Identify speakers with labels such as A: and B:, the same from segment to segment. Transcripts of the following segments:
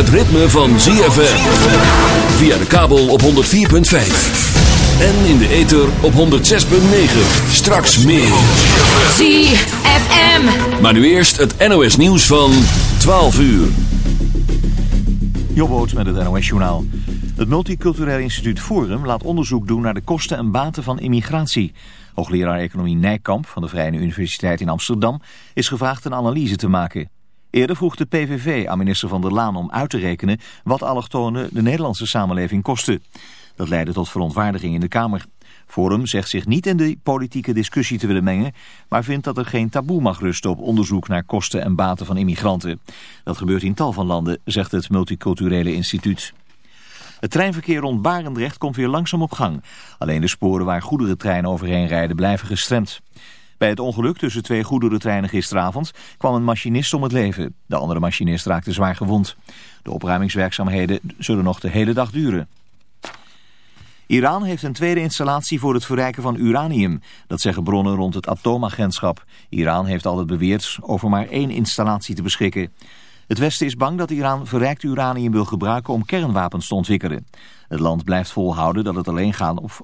A: het ritme van ZFM. Via de kabel op 104.5. En in de ether op 106.9. Straks meer.
B: ZFM.
A: Maar nu eerst het NOS nieuws van 12 uur.
C: Jobboot met het NOS Journaal. Het Multicultureel Instituut Forum laat onderzoek doen naar de kosten en baten van immigratie. Hoogleraar Economie Nijkamp van de Vrije Universiteit in Amsterdam is gevraagd een analyse te maken. Eerder vroeg de PVV aan minister Van der Laan om uit te rekenen wat allochtonen de Nederlandse samenleving kosten. Dat leidde tot verontwaardiging in de Kamer. Forum zegt zich niet in de politieke discussie te willen mengen, maar vindt dat er geen taboe mag rusten op onderzoek naar kosten en baten van immigranten. Dat gebeurt in tal van landen, zegt het Multiculturele Instituut. Het treinverkeer rond Barendrecht komt weer langzaam op gang. Alleen de sporen waar goederentreinen overheen rijden blijven gestremd. Bij het ongeluk tussen twee goederentreinen gisteravond kwam een machinist om het leven. De andere machinist raakte zwaar gewond. De opruimingswerkzaamheden zullen nog de hele dag duren. Iran heeft een tweede installatie voor het verrijken van uranium. Dat zeggen bronnen rond het atoomagentschap. Iran heeft altijd beweerd over maar één installatie te beschikken. Het Westen is bang dat Iran verrijkt uranium wil gebruiken om kernwapens te ontwikkelen. Het land blijft volhouden dat het alleen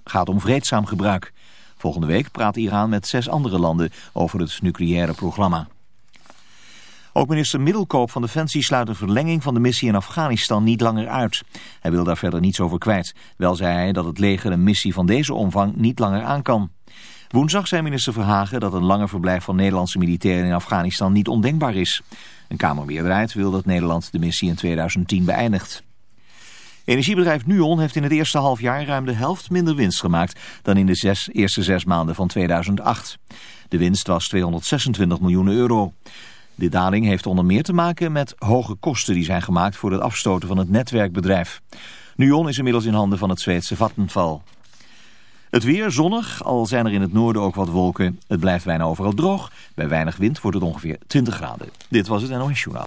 C: gaat om vreedzaam gebruik. Volgende week praat Iran met zes andere landen over het nucleaire programma. Ook minister Middelkoop van Defensie sluit een verlenging van de missie in Afghanistan niet langer uit. Hij wil daar verder niets over kwijt. Wel zei hij dat het leger een missie van deze omvang niet langer aan kan. Woensdag zei minister Verhagen dat een langer verblijf van Nederlandse militairen in Afghanistan niet ondenkbaar is. Een Kamermeerderheid wil dat Nederland de missie in 2010 beëindigt. Energiebedrijf Nuon heeft in het eerste halfjaar ruim de helft minder winst gemaakt dan in de zes, eerste zes maanden van 2008. De winst was 226 miljoen euro. De daling heeft onder meer te maken met hoge kosten die zijn gemaakt voor het afstoten van het netwerkbedrijf. Nuon is inmiddels in handen van het Zweedse Vattenfall. Het weer zonnig, al zijn er in het noorden ook wat wolken. Het blijft bijna overal droog. Bij weinig wind wordt het ongeveer 20 graden. Dit was het NOS Journaal.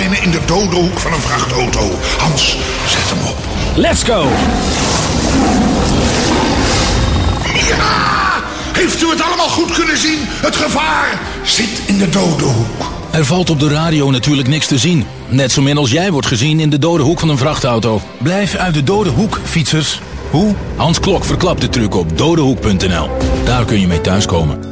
D: in de dode hoek van een vrachtauto. Hans, zet hem op.
E: Let's go!
D: Ja! Heeft u het allemaal goed kunnen zien? Het gevaar zit in de dode hoek.
E: Er valt op de radio natuurlijk niks te zien. Net zo min als jij wordt gezien in de dode hoek van een vrachtauto. Blijf uit de dode hoek, fietsers. Hoe? Hans Klok verklapt de truc op dodehoek.nl. Daar kun je mee thuiskomen.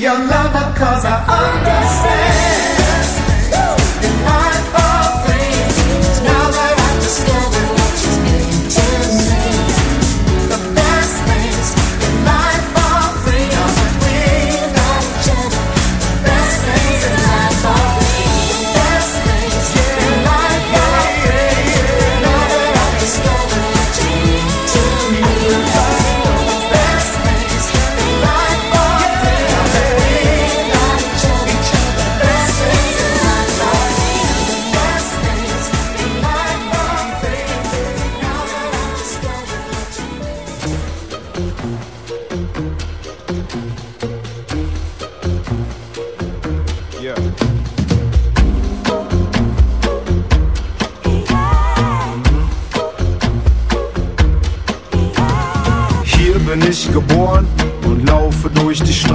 F: your lover,
G: cause I understand.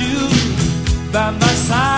H: you by my side.